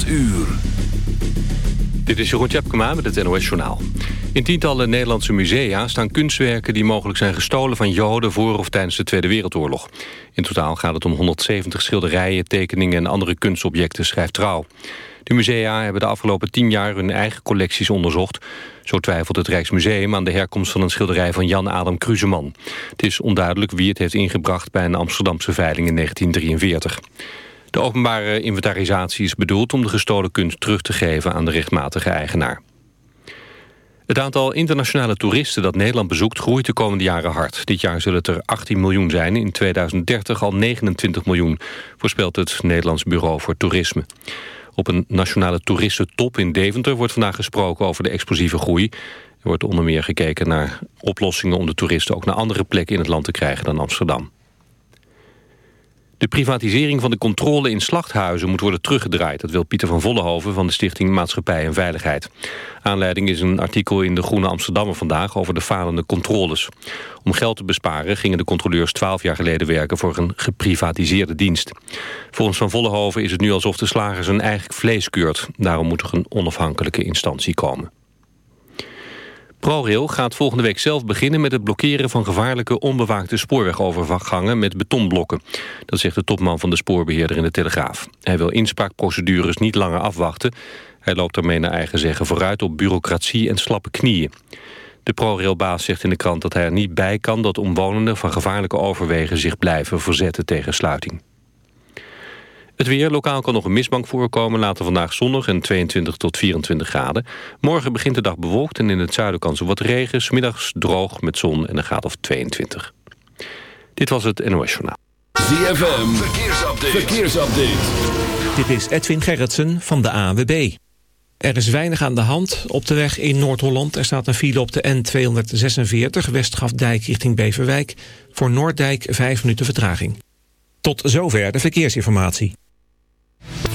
8 uur. Dit is Jeroen Tjepkema met het NOS Journaal. In tientallen Nederlandse musea staan kunstwerken die mogelijk zijn gestolen van Joden voor of tijdens de Tweede Wereldoorlog. In totaal gaat het om 170 schilderijen, tekeningen en andere kunstobjecten, schrijft Trouw. De musea hebben de afgelopen tien jaar hun eigen collecties onderzocht. Zo twijfelt het Rijksmuseum aan de herkomst van een schilderij van Jan Adam Kruseman. Het is onduidelijk wie het heeft ingebracht bij een Amsterdamse veiling in 1943. De openbare inventarisatie is bedoeld om de gestolen kunst terug te geven aan de rechtmatige eigenaar. Het aantal internationale toeristen dat Nederland bezoekt groeit de komende jaren hard. Dit jaar zullen het er 18 miljoen zijn, in 2030 al 29 miljoen, voorspelt het Nederlands Bureau voor Toerisme. Op een nationale toeristentop in Deventer wordt vandaag gesproken over de explosieve groei. Er wordt onder meer gekeken naar oplossingen om de toeristen ook naar andere plekken in het land te krijgen dan Amsterdam. De privatisering van de controle in slachthuizen moet worden teruggedraaid. Dat wil Pieter van Vollenhoven van de Stichting Maatschappij en Veiligheid. Aanleiding is een artikel in de Groene Amsterdammer vandaag over de falende controles. Om geld te besparen gingen de controleurs twaalf jaar geleden werken voor een geprivatiseerde dienst. Volgens Van Vollenhoven is het nu alsof de slager zijn eigen vlees keurt. Daarom moet er een onafhankelijke instantie komen. ProRail gaat volgende week zelf beginnen met het blokkeren van gevaarlijke onbewaakte spoorwegovergangen met betonblokken. Dat zegt de topman van de spoorbeheerder in de Telegraaf. Hij wil inspraakprocedures niet langer afwachten. Hij loopt daarmee naar eigen zeggen vooruit op bureaucratie en slappe knieën. De ProRail-baas zegt in de krant dat hij er niet bij kan dat omwonenden van gevaarlijke overwegen zich blijven verzetten tegen sluiting. Het weer, lokaal kan nog een mistbank voorkomen. Later vandaag zonnig en 22 tot 24 graden. Morgen begint de dag bewolkt en in het zuiden kan zo wat regen. Smiddags droog met zon en een graad of 22. Dit was het NOS Journaal. ZFM, verkeersupdate. verkeersupdate. Dit is Edwin Gerritsen van de AWB. Er is weinig aan de hand op de weg in Noord-Holland. Er staat een file op de N246 Westgrafdijk richting Beverwijk. Voor Noorddijk 5 minuten vertraging. Tot zover de verkeersinformatie.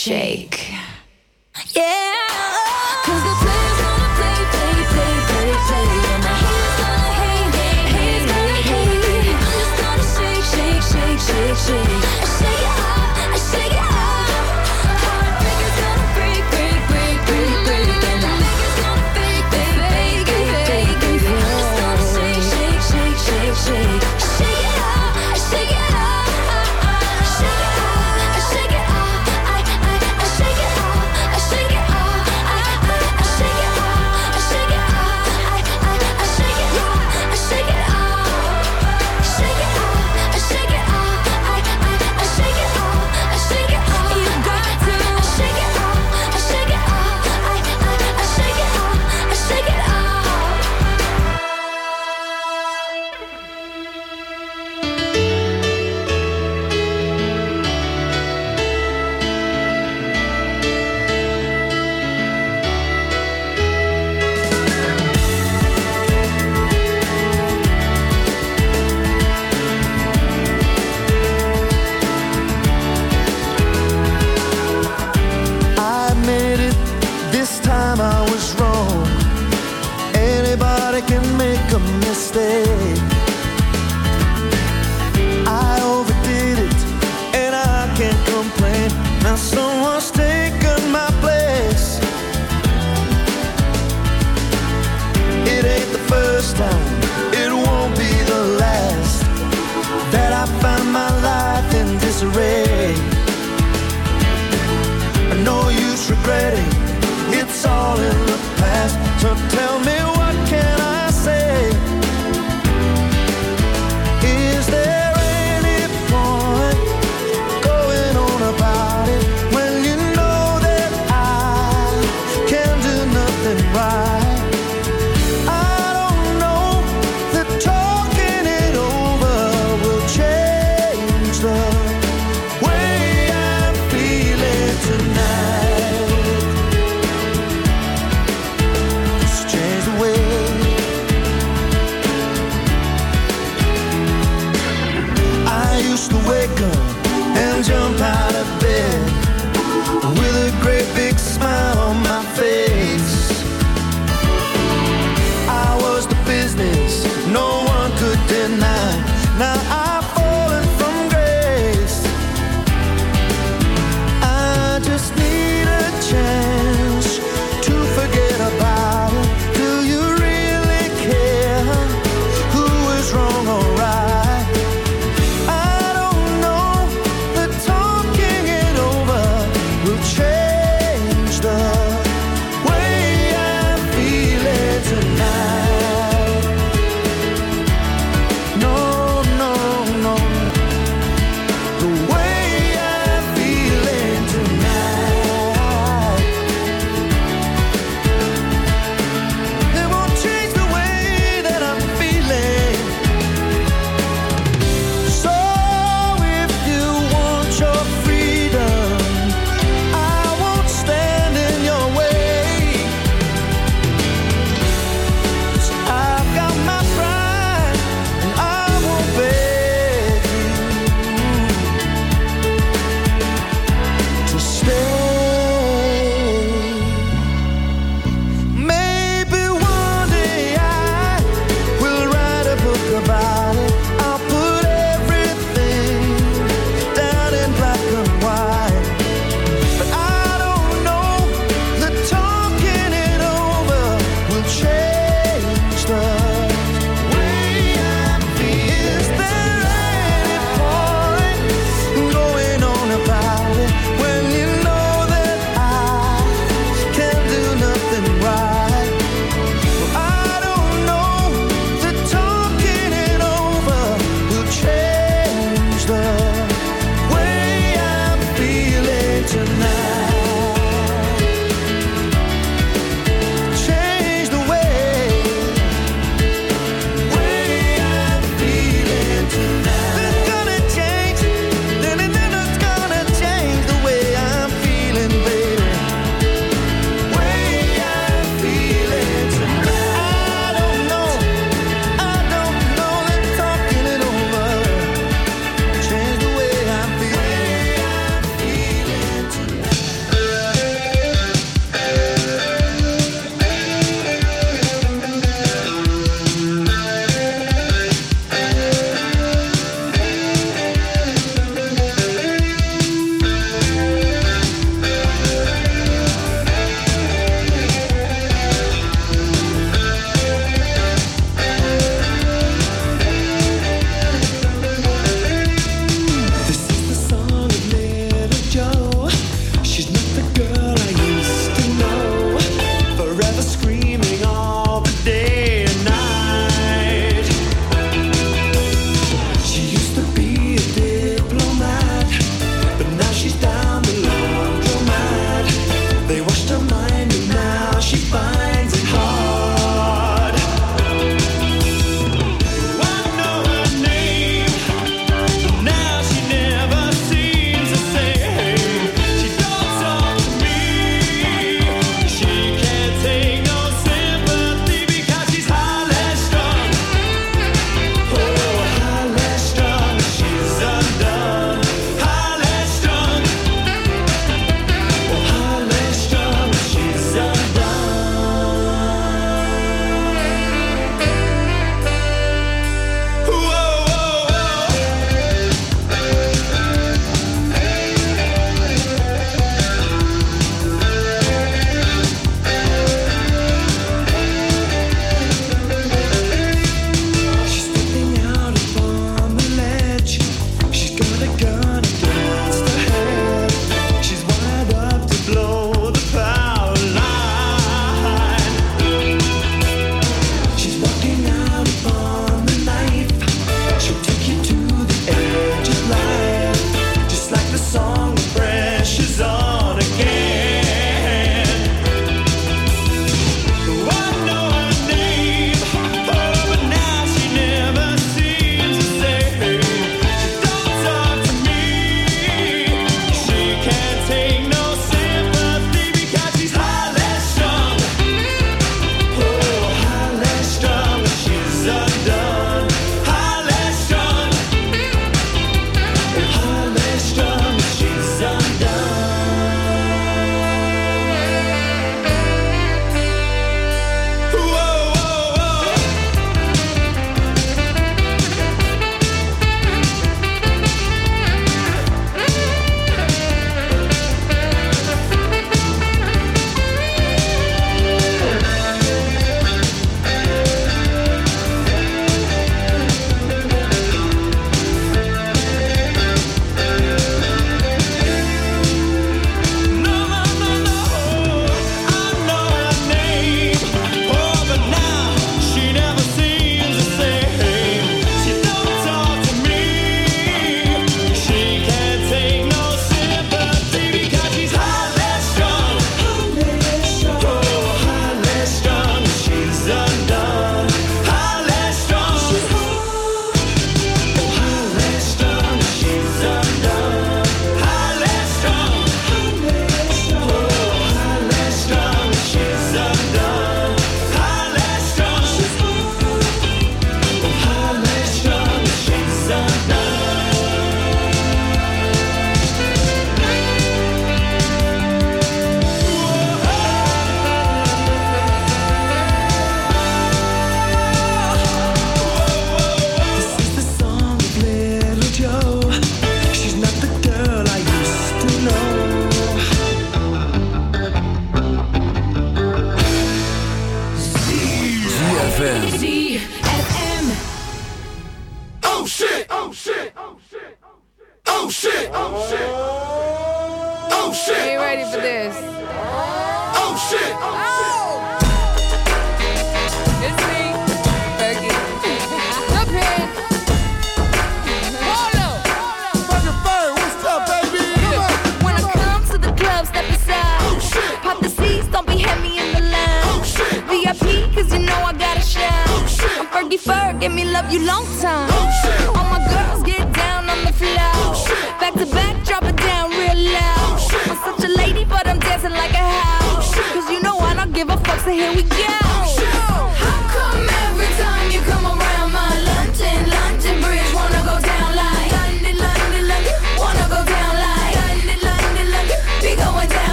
Shay.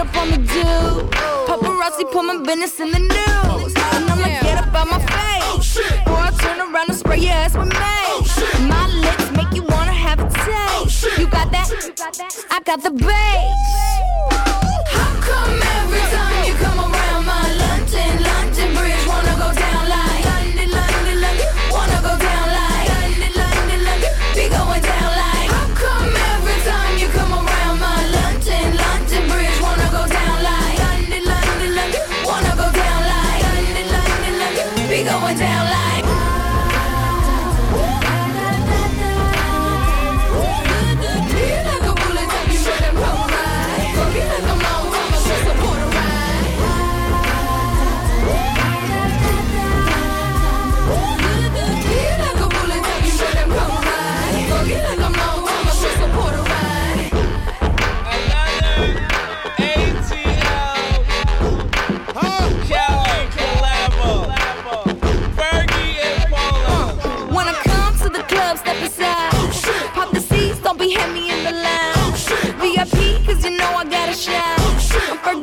what up on the do. Paparazzi put my business in the news. And I'ma get up out my face. Oh, or I turn around and spray your ass with me. Oh, my lips make you wanna have a taste. Oh, you got that? I got the bass.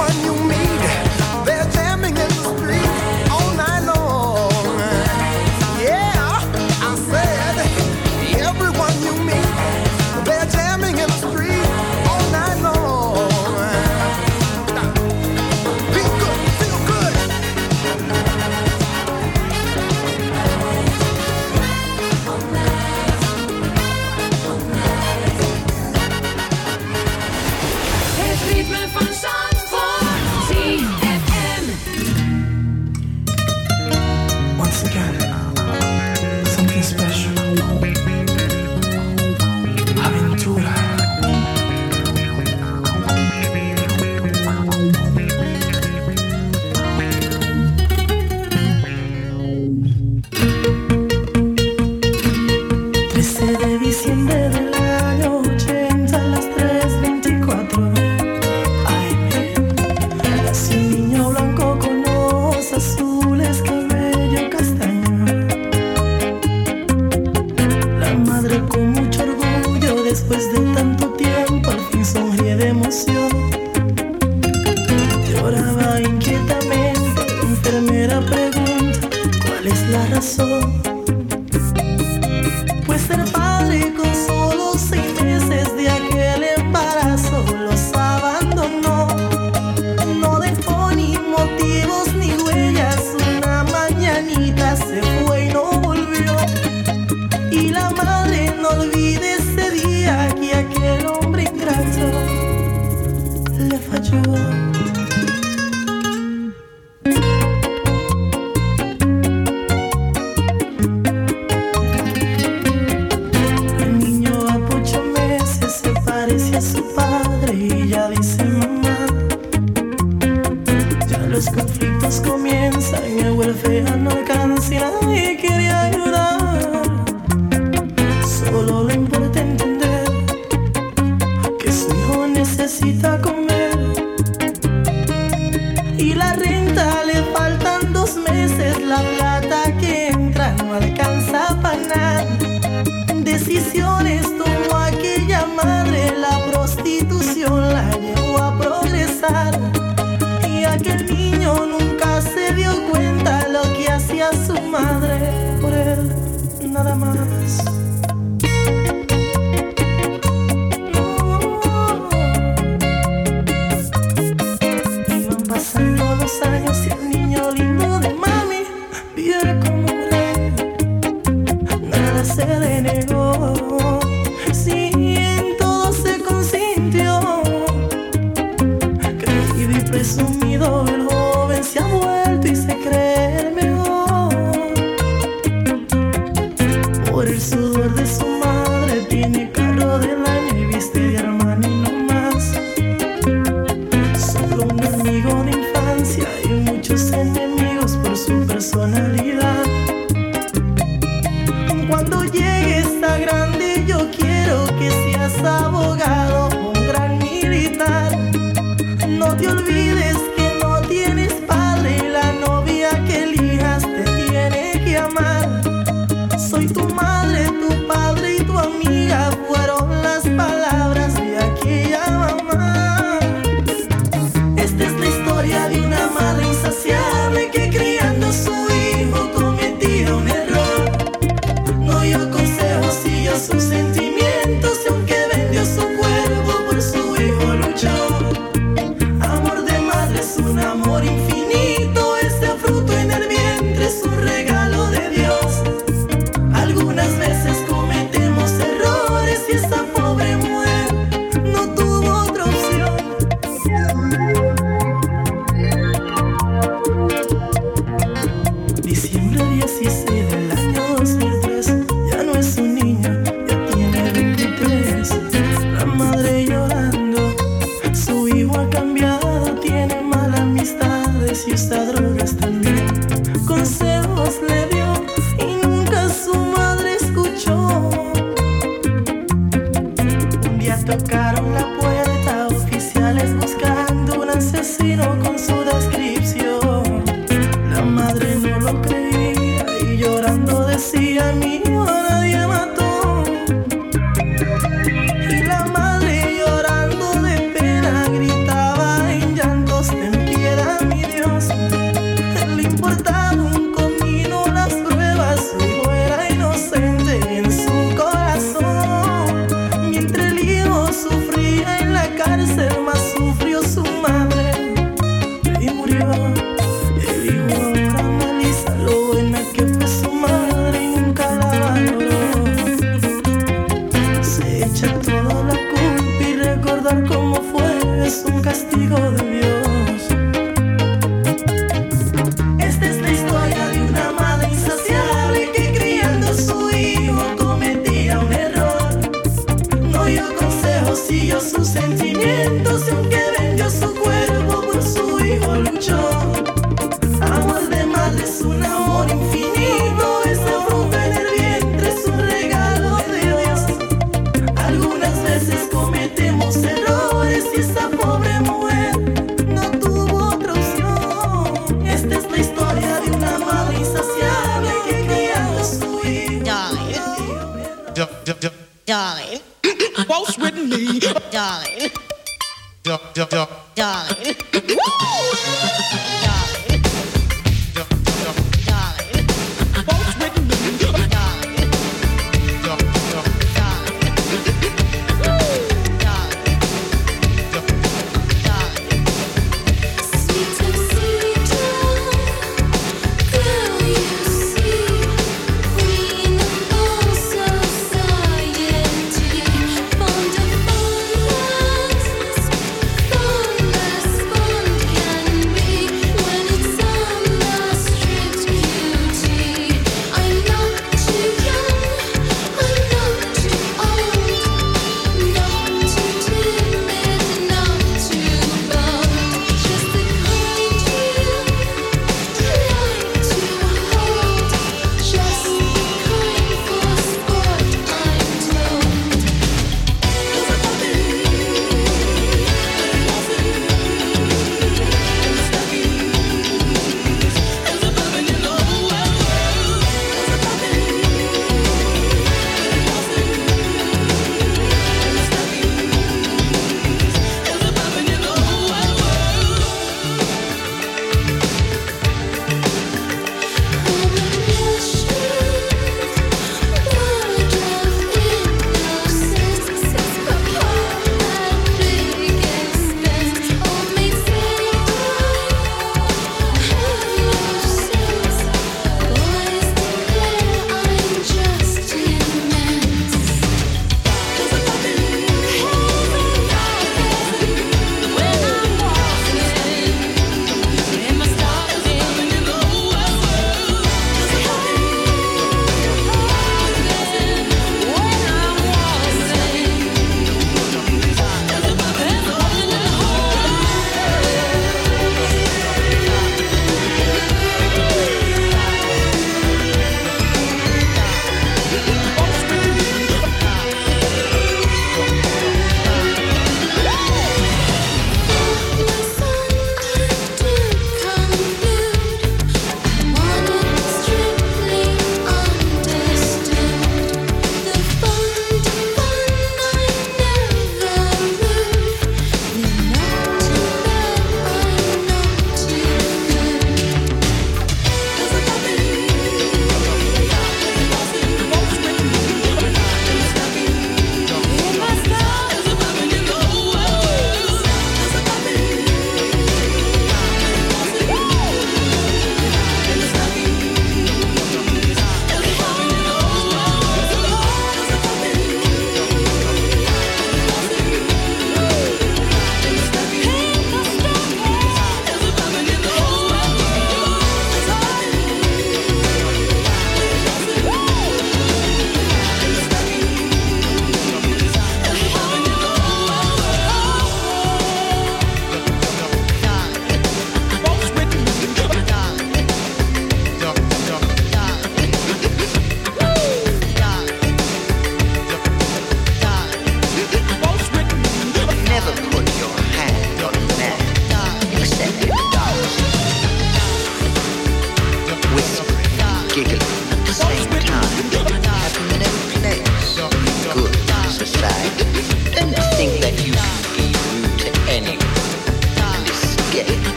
one you meet.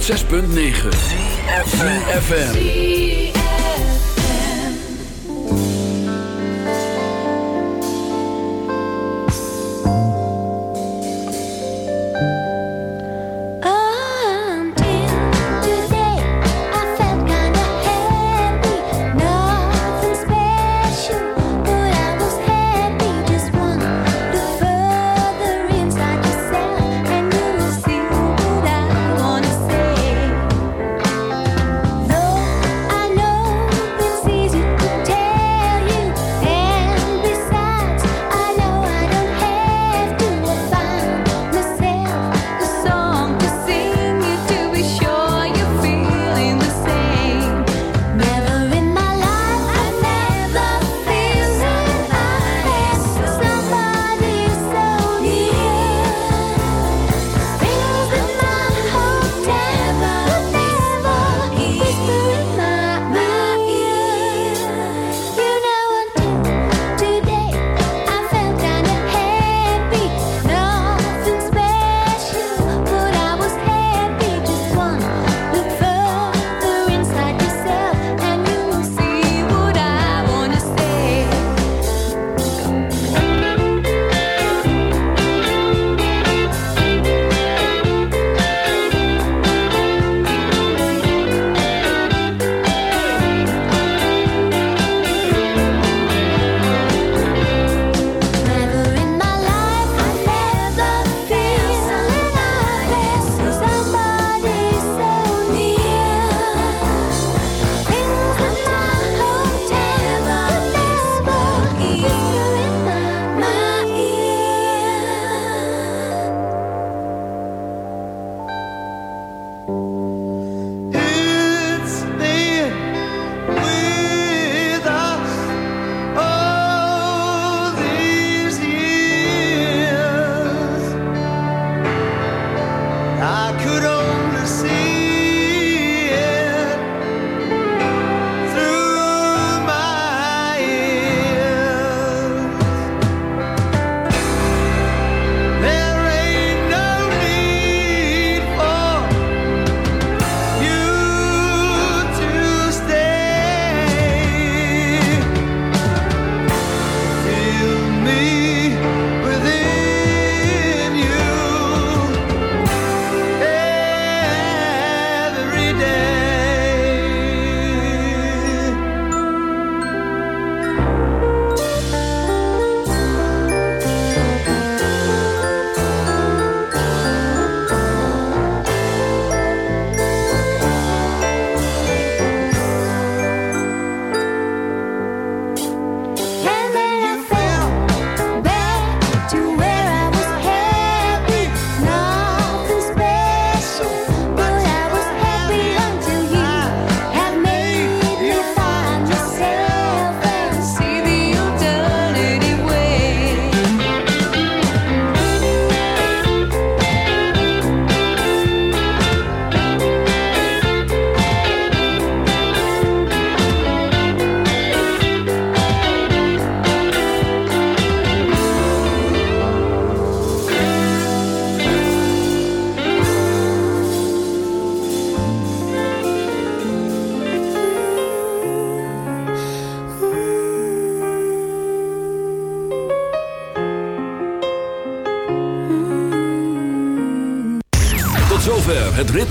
106.9 FM.